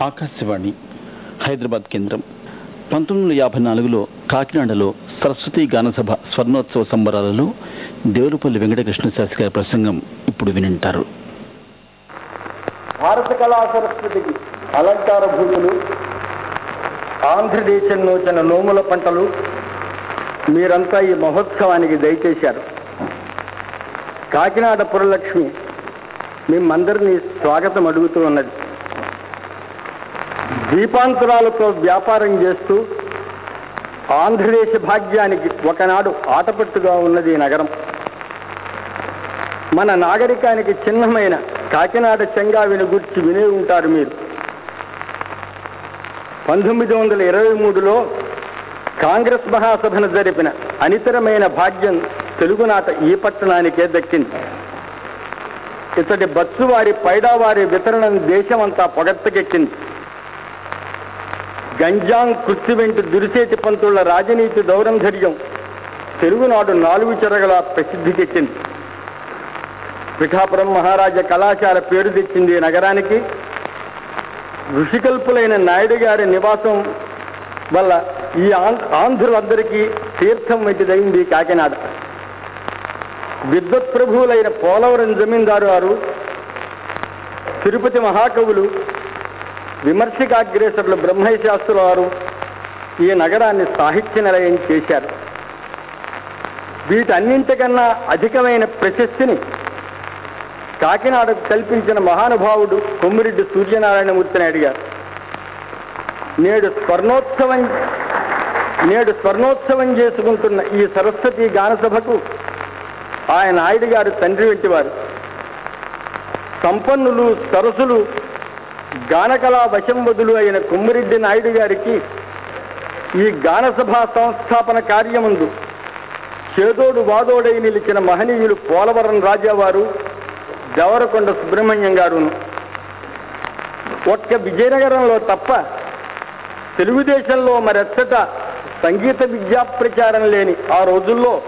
ఆకాశవాణి హైదరాబాద్ కేంద్రం. పంతొమ్మిది వందల యాభై నాలుగులో కాకినాడలో సరస్వతి గానసభ స్వర్ణోత్సవ సంబరాలలో దేవులపల్లి వెంకటకృష్ణ శాస్త్రి గారి ప్రసంగం ఇప్పుడు వినింటారు. భారత కళా సరస్వతికి అలంకార భూములు ఆంధ్రదేశం నూచిన నోముల పంటలు మీరంతా ఈ మహోత్సవానికి దయచేశారు. కాకినాడ పురలక్ష్మి మిమ్మందరినీ స్వాగతం అడుగుతూ ఉన్నది. దీపాంతరాలతో వ్యాపారం చేస్తూ ఆంధ్రదేశ భాగ్యానికి ఒకనాడు ఆటపట్టుగా ఉన్నది ఈ నగరం. మన నాగరికానికి చిహ్నమైన కాకినాడ చెంగావిని గుర్చి వినే ఉంటారు మీరు. పంతొమ్మిది వందల ఇరవై మూడులో కాంగ్రెస్ మహాసభను జరిపిన అనితరమైన భాగ్యం తెలుగునాట ఈ పట్టణానికే దక్కింది. ఇతడి బస్సువారి పైడావారి వితరణను దేశమంతా పొగడ్తకెక్కింది. గంజాం కృత్తి వెంట దురిసేటి పంతుళ్ళ రాజనీతి దౌరంధర్యం తెలుగునాడు నాలుగు చెరగల ప్రసిద్ధికెక్కింది పిఠాపురం మహారాజా కళాశాల పేరు తెచ్చింది నగరానికి. ఋషికల్పులైన నాయుడు గారి నివాసం వల్ల ఈ ఆంధ్ర ఆంధ్రులందరికీ తీర్థం వంటిదైంది కాకినాడ. విద్వత్ ప్రభువులైన పోలవరం జమీందారు వారు తిరుపతి మహాకవులు విమర్శకాగ్రేసరులు బ్రహ్మయ్య వారు ఈ నగరాన్ని సాహిత్య నిలయం చేశారు. వీటన్నింటికన్నా అధికమైన ప్రశస్తిని కాకినాడకు కల్పించిన మహానుభావుడు కొమ్మిరెడ్డి సూర్యనారాయణమూర్తిని అడిగారు. నేడు స్వర్ణోత్సవం నేడు స్వర్ణోత్సవం చేసుకుంటున్న ఈ సరస్వతి గానసభకు ఆయన నాయుడు గారు తండ్రి వంటివారు. సంపన్నులు సరసులు గానకళా వశంవదులు అయిన కొమ్మిరెడ్డి నాయుడు గారికి ఈ గానసభ సంస్థాపన కార్యముందు చేదోడు వాదోడై నిలిచిన మహనీయులు పోలవరం రాజావారు దేవరకొండ సుబ్రహ్మణ్యం గారును. ఒక్క విజయనగరంలో తప్ప తెలుగుదేశంలో మరెచ్చట సంగీత విద్యా ప్రచారం లేని ఆ రోజుల్లో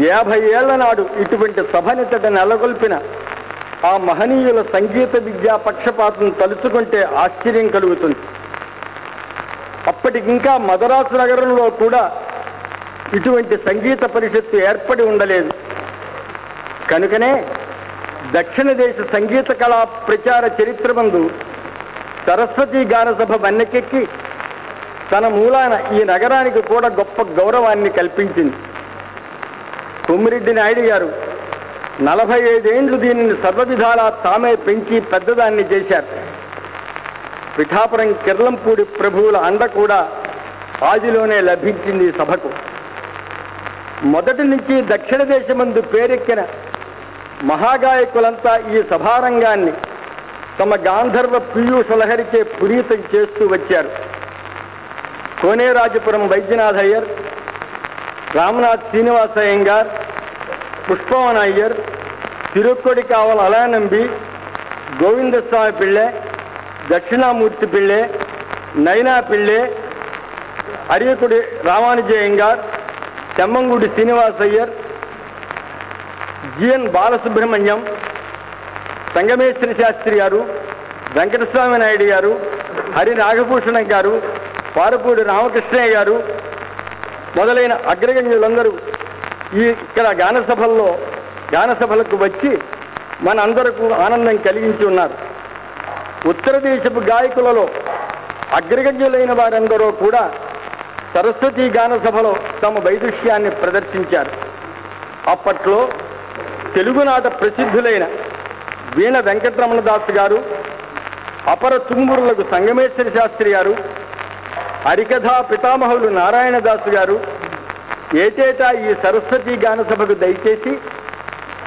యాభై ఏళ్ళ నాడు ఇటువంటి సభనితట నెలకొల్పిన ఆ మహనీయుల సంగీత విద్యా పక్షపాతం తలుచుకుంటే ఆశ్చర్యం కలుగుతుంది. అప్పటికింకా మదరాసు నగరంలో కూడా ఇటువంటి సంగీత పరిషత్తు ఏర్పడి ఉండలేదు. కనుకనే దక్షిణ దేశ సంగీత కళా ప్రచార చరిత్ర చరిత్రమందు సరస్వతి గానసభ వన్నెకెక్కి తన మూలాన ఈ నగరానికి కూడా గొప్ప గౌరవాన్ని కల్పించింది. కొమ్మిరెడ్డి నాయుడు గారు నలభై ఐదేండ్లు దీనిని సర్వవిధాలా తామే పెంచి పెద్దదాన్ని చేశారు. పిఠాపురం కిర్లంపూడి ప్రభువుల అండ కూడా ఆదిలోనే లభించింది సభకు. మొదటి నుంచి దక్షిణ దేశమందు పేరెక్కిన మహాగాయకులంతా ఈ సభారంగాన్ని తమ గాంధర్వ పీయూషలహరిచే పునీతం చేస్తూ వచ్చారు. కోనేరాజపురం వైద్యనాథ్ అయ్యర్ రామనాథ్ శ్రీనివాస అయ్యంగార్ పుష్పవన అయ్యర్ తిరుక్కొడి కావల అలానంబి గోవిందస్వామి పిళ్ళె దక్షిణామూర్తి పిళ్ళె నైనా పిళ్ళె అరియకుడి రామానుజయంగార్ తెమ్మంగుడి శ్రీనివాస అయ్యర్ జిఎన్ బాలసుబ్రహ్మణ్యం సంగమేశ్వరి శాస్త్రి గారు వెంకటస్వామి నాయుడు గారు హరి నాగభూషణం గారు పారపూడి రామకృష్ణయ్య గారు మొదలైన అగ్రగణ్యులందరూ ఈ ఇక్కడ గానసభల్లో గానసభలకు వచ్చి మనందరకు ఆనందం కలిగించి ఉన్నారు. ఉత్తర దేశపు గాయకులలో అగ్రగణ్యులైన వారందరూ కూడా సరస్వతి గానసభలో తమ వైదుష్యాన్ని ప్రదర్శించారు. అప్పట్లో తెలుగునాట ప్రసిద్ధులైన వీణ వెంకటరమణ దాస్ గారు అపర తుంగురులకు సంగమేశ్వరి శాస్త్రి గారు హరికథా పితామహులు నారాయణ దాసు గారు ఏటేటా ఈ సరస్వతి గానసభకు దయచేసి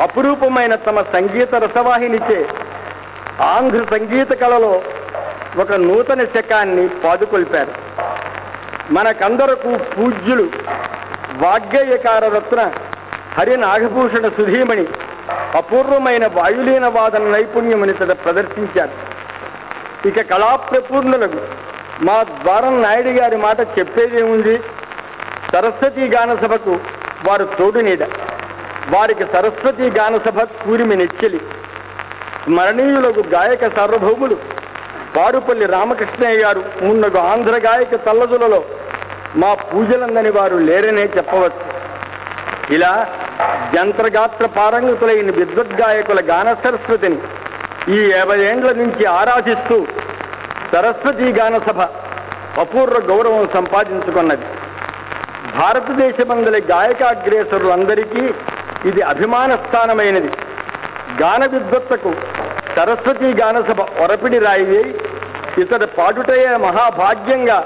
అపురూపమైన తమ సంగీత రసవాహినిచే ఆంధ్ర సంగీత కళలో ఒక నూతన శకాన్ని పాదుకొల్పారు. మనకందరకు పూజ్యులు వాగ్గేయకార రత్న హరి నాగభూషణ సుధీమణి అపూర్వమైన వాయులీన వాదన నైపుణ్యముని తన ప్రదర్శించారు. ఇక కళాప్రపూర్ణులకు మా ద్వారం నాయుడు గారి మాట చెప్పేదేముంది? సరస్వతి గాన సభకు వారు తోడు నీడ. వారికి సరస్వతి గాన సభ కూరిమి నెచ్చెలి. స్మరణీయులకు గాయక సార్వభౌములు పారుపల్లి రామకృష్ణయ్య గారు మున్నగు ఆంధ్ర గాయక తల్లదులలో మా పూజలందని వారు లేరనే చెప్పవచ్చు. ఇలా జంత్రగాత్ర పారంగతులైన విద్వద్గాయకుల గాన సరస్వతిని ఈ యాభై ఏండ్ల నుంచి ఆరాధిస్తూ సరస్వతి గాన సభ అపూర్వ గౌరవం సంపాదించుకున్నది. భారతదేశమందలి గాయకాగ్రేసరులందరికీ ఇది అభిమాన స్థానమైనది గాన విద్వత్తకు సరస్వతి గానసభ ఒరపిడి రాయి ఇతడు పాడుటయే మహాభాగ్యంగా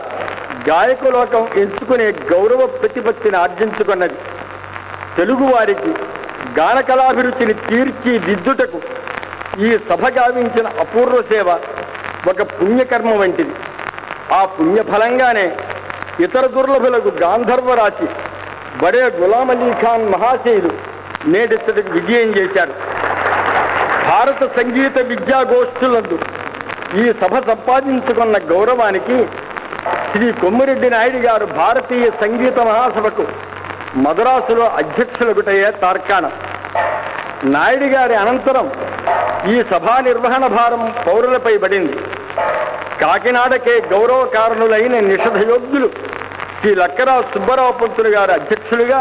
గాయకులోకం ఎంచుకునే గౌరవ ప్రతిపత్తిని ఆర్జించుకున్నది. తెలుగువారికి గాన కళాభిరుచిని తీర్చి దిద్దుటకు ఈ సభ గావించిన అపూర్వ సేవ ఒక పుణ్యకర్మ వంటిది. ఆ పుణ్యఫలంగానే ఇతర దుర్లభులకు గాంధర్వరాశి బడే గులాం అలీ ఖాన్ మహాశయులు నేటి విజయం చేశారు. భారత సంగీత విద్యా గోష్ఠులందు ఈ సభ సంపాదించుకున్న గౌరవానికి శ్రీ కొమ్మిరెడ్డి నాయుడు గారు భారతీయ సంగీత మహాసభకు మద్రాసులో అధ్యక్షులగుటయ్యే తార్కాణం. నాయుడు గారి అనంతరం ఈ సభా నిర్వహణ భారం పౌరులపై పడింది. కాకినాడకే గౌరవ కారణులైన నిషధయోగ్యులు శ్రీ లక్కరావు సుబ్బారావు పంతులు గారి అధ్యక్షులుగా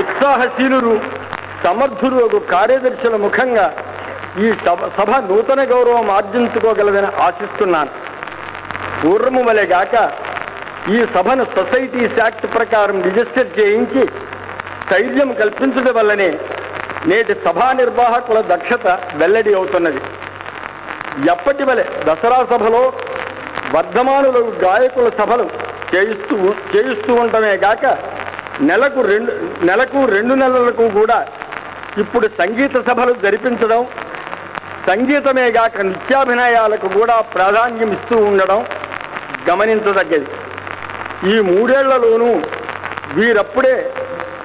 ఉత్సాహశీలురు సమర్థులు ఒక కార్యదర్శుల ముఖంగా ఈ సభ సభ నూతన గౌరవం ఆర్జించుకోగలదని ఆశిస్తున్నాను. పూర్వము వలె గాక ఈ సభను సొసైటీస్ యాక్ట్ ప్రకారం రిజిస్టర్ చేయించి స్థైర్యం కల్పించడం వల్లనే నేటి సభా నిర్వాహకుల దక్షత వెల్లడి అవుతున్నది. ఎప్పటి వలె? దసరా సభలో వర్ధమానులు గాయకుల సభలు చేయిస్తూ చేయిస్తూ ఉండటమే గాక నెలకు రెండు నెలకు రెండు నెలలకు కూడా ఇప్పుడు సంగీత సభలు జరిపించడం సంగీతమే గాక నిత్యాభినయాలకు కూడా ప్రాధాన్యం ఇస్తూ ఉండడం గమనించదగ్గది. ఈ మూడేళ్ళలోనూ వీరప్పుడే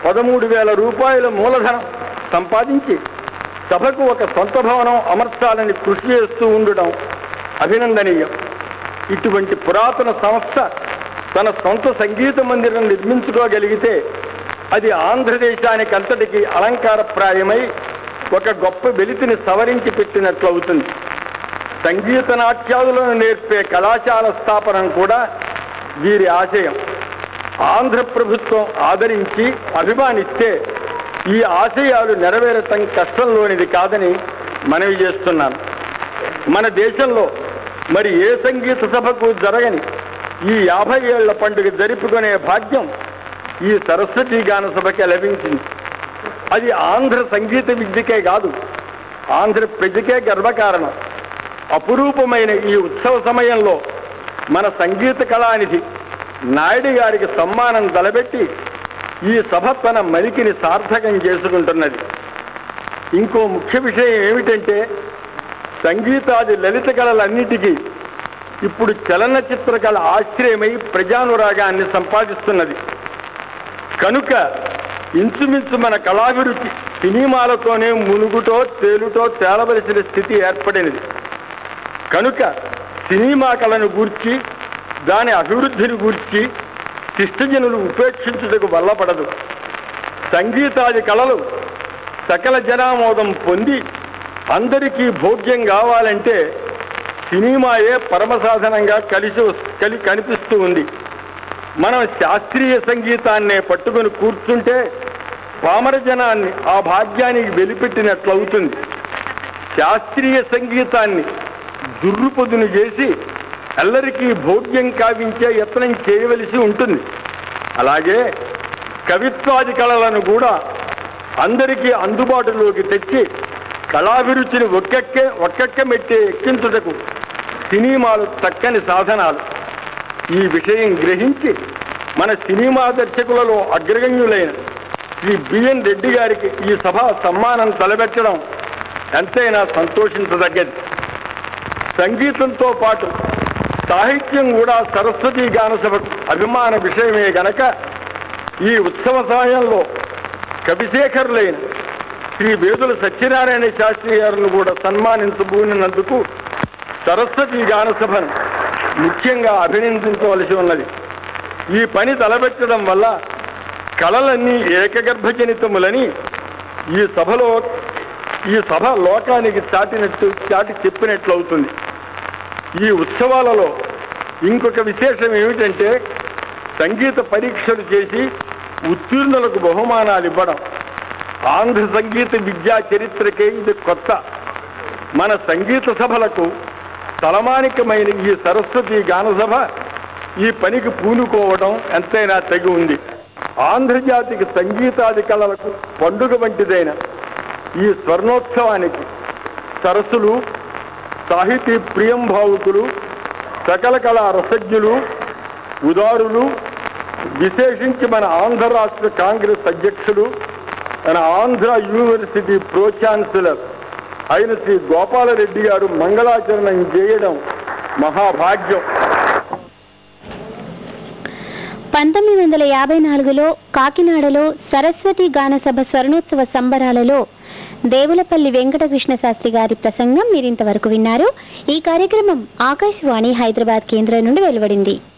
పదమూడు వేల రూపాయల మూలధనం సంపాదించి సభకు ఒక సొంత భవనం అమర్చాలని కృషి చేస్తూ ఉండడం అభినందనీయం. ఇటువంటి పురాతన సంస్థ తన సొంత సంగీత మందిరం నిర్మించుకోగలిగితే అది ఆంధ్రదేశానికి అంతటికి అలంకారప్రాయమై ఒక గొప్ప వెలితిని సవరించి పెట్టినట్లు అవుతుంది. సంగీత నాట్యాదులను నేర్పే కళాశాల స్థాపనం కూడా వీరి ఆశయం. ఆంధ్ర ప్రభుత్వం ఆదరించి అభిమానిస్తే ఈ ఆశయాలు నెరవేరటం కష్టంలోనిది కాదని మనవి చేస్తున్నాను. మన దేశంలో మరి ఏ సంగీత సభకు జరగని ఈ యాభై ఏళ్ళ పండుగ జరుపుకునే భాగ్యం ఈ సరస్వతి గాన సభకే లభించింది. అది ఆంధ్ర సంగీత విద్యకే కాదు ఆంధ్ర ప్రజకే గర్వకారణం. అపురూపమైన ఈ ఉత్సవ సమయంలో మన సంగీత కళానిధి నాయుడు గారికి సమ్మానం తలబెట్టి ఈ సభ తన మలికిని సార్థకం చేసుకుంటున్నది. ఇంకో ముఖ్య విషయం ఏమిటంటే సంగీతాది లలిత కళలన్నిటికీ ఇప్పుడు చలనచిత్ర కళ ఆశ్రయమై ప్రజానురాగాన్ని సంపాదిస్తున్నది. కనుక ఇంచుమించు మన కళాభిరుచి సినిమాలతోనే మునుగుటో తేలుటో తేలవలసిన స్థితి ఏర్పడినది. కనుక సినిమా కళను గూర్చి దాని అభివృద్ధిని గూర్చి శిష్టజనులు ఉపేక్షించుటకు వల్లపడదు. సంగీతాది కళలు సకల జనామోదం పొంది అందరికీ భోగ్యం కావాలంటే సినిమాయే పరమసాధనంగా కలిసి కలి కనిపిస్తూ ఉంది. మనం శాస్త్రీయ సంగీతాన్నే పట్టుకొని కూర్చుంటే పామర జనాన్ని ఆ భాగ్యానికి వెలిపెట్టినట్లవుతుంది శాస్త్రీయ సంగీతాన్ని దుర్రుపొదును చేసి ఎల్లరికీ భోగ్యం కావించే యత్నం చేయవలసి ఉంటుంది. అలాగే కవిత్వాది కళలను కూడా అందరికీ అందుబాటులోకి తెచ్చి కళాభిరుచిని ఒక్కెక్కే ఒక్కెక్క మెట్టే ఎక్కించుటకు సినిమాలు చక్కని సాధనాలు. ఈ విషయం గ్రహించి మన సినిమా దర్శకులలో అగ్రగణ్యులైన శ్రీ బిఎన్ రెడ్డి గారికి ఈ సభ సమ్మానం తలబెట్టడం ఎంతైనా సంతోషించదగ్గది. సంగీతంతో పాటు సాహిత్యం కూడా సరస్వతి గానసభ అభిమాన విషయమే గనక ఈ ఉత్సవ సమయంలో కవిశేఖరులైన శ్రీ వేదుల సత్యనారాయణ శాస్త్రి గారిని కూడా సన్మానించబోనినందుకు సరస్వతి గానసభను ముఖ్యంగా అభినందించవలసి ఉన్నది. ఈ పని తలబెట్టడం వల్ల కళలన్నీ ఏకగర్భజనితములని ఈ సభలో ఈ సభ లోకానికి చాటినట్టు చాటి చెప్పినట్లు అవుతుంది ఈ ఉత్సవాలలో ఇంకొక విశేషం ఏమిటంటే సంగీత పరీక్షలు చేసి ఉత్తీర్ణులకు బహుమానాలు ఇవ్వడం. ఆంధ్ర సంగీత విద్యా చరిత్రకే ఇది కొత్త. మన సంగీత సభలకు తలమానికమైన ఈ సరస్వతి గానసభ ఈ పనికి పూనుకోవడం ఎంతైనా తగి ఉంది. ఆంధ్రజాతికి సంగీతాది కళలకు పండుగ వంటిదైన ఈ స్వర్ణోత్సవానికి సరస్సులు సాహితీ ప్రియం భావుకులు సకల కళా రసజ్ఞులు ఉదారులు విశేషించి మన ఆంధ్ర రాష్ట్ర కాంగ్రెస్ అధ్యక్షులు మన ఆంధ్ర యూనివర్సిటీ ప్రో ఛాన్సలర్ అయిన శ్రీ గోపాలరెడ్డి గారు మంగళాచరణం చేయడం మహాభాగ్యం. పంతొమ్మిది వందల యాభై నాలుగులో కాకినాడలో సరస్వతి గానసభ స్వర్ణోత్సవ సంబరాలలో దేవులపల్లి వెంకటకృష్ణ శాస్త్రి గారి ప్రసంగం మీరింతవరకు విన్నారు. ఈ కార్యక్రమం ఆకాశవాణి హైదరాబాద్ కేంద్రం నుండి వెలువడింది.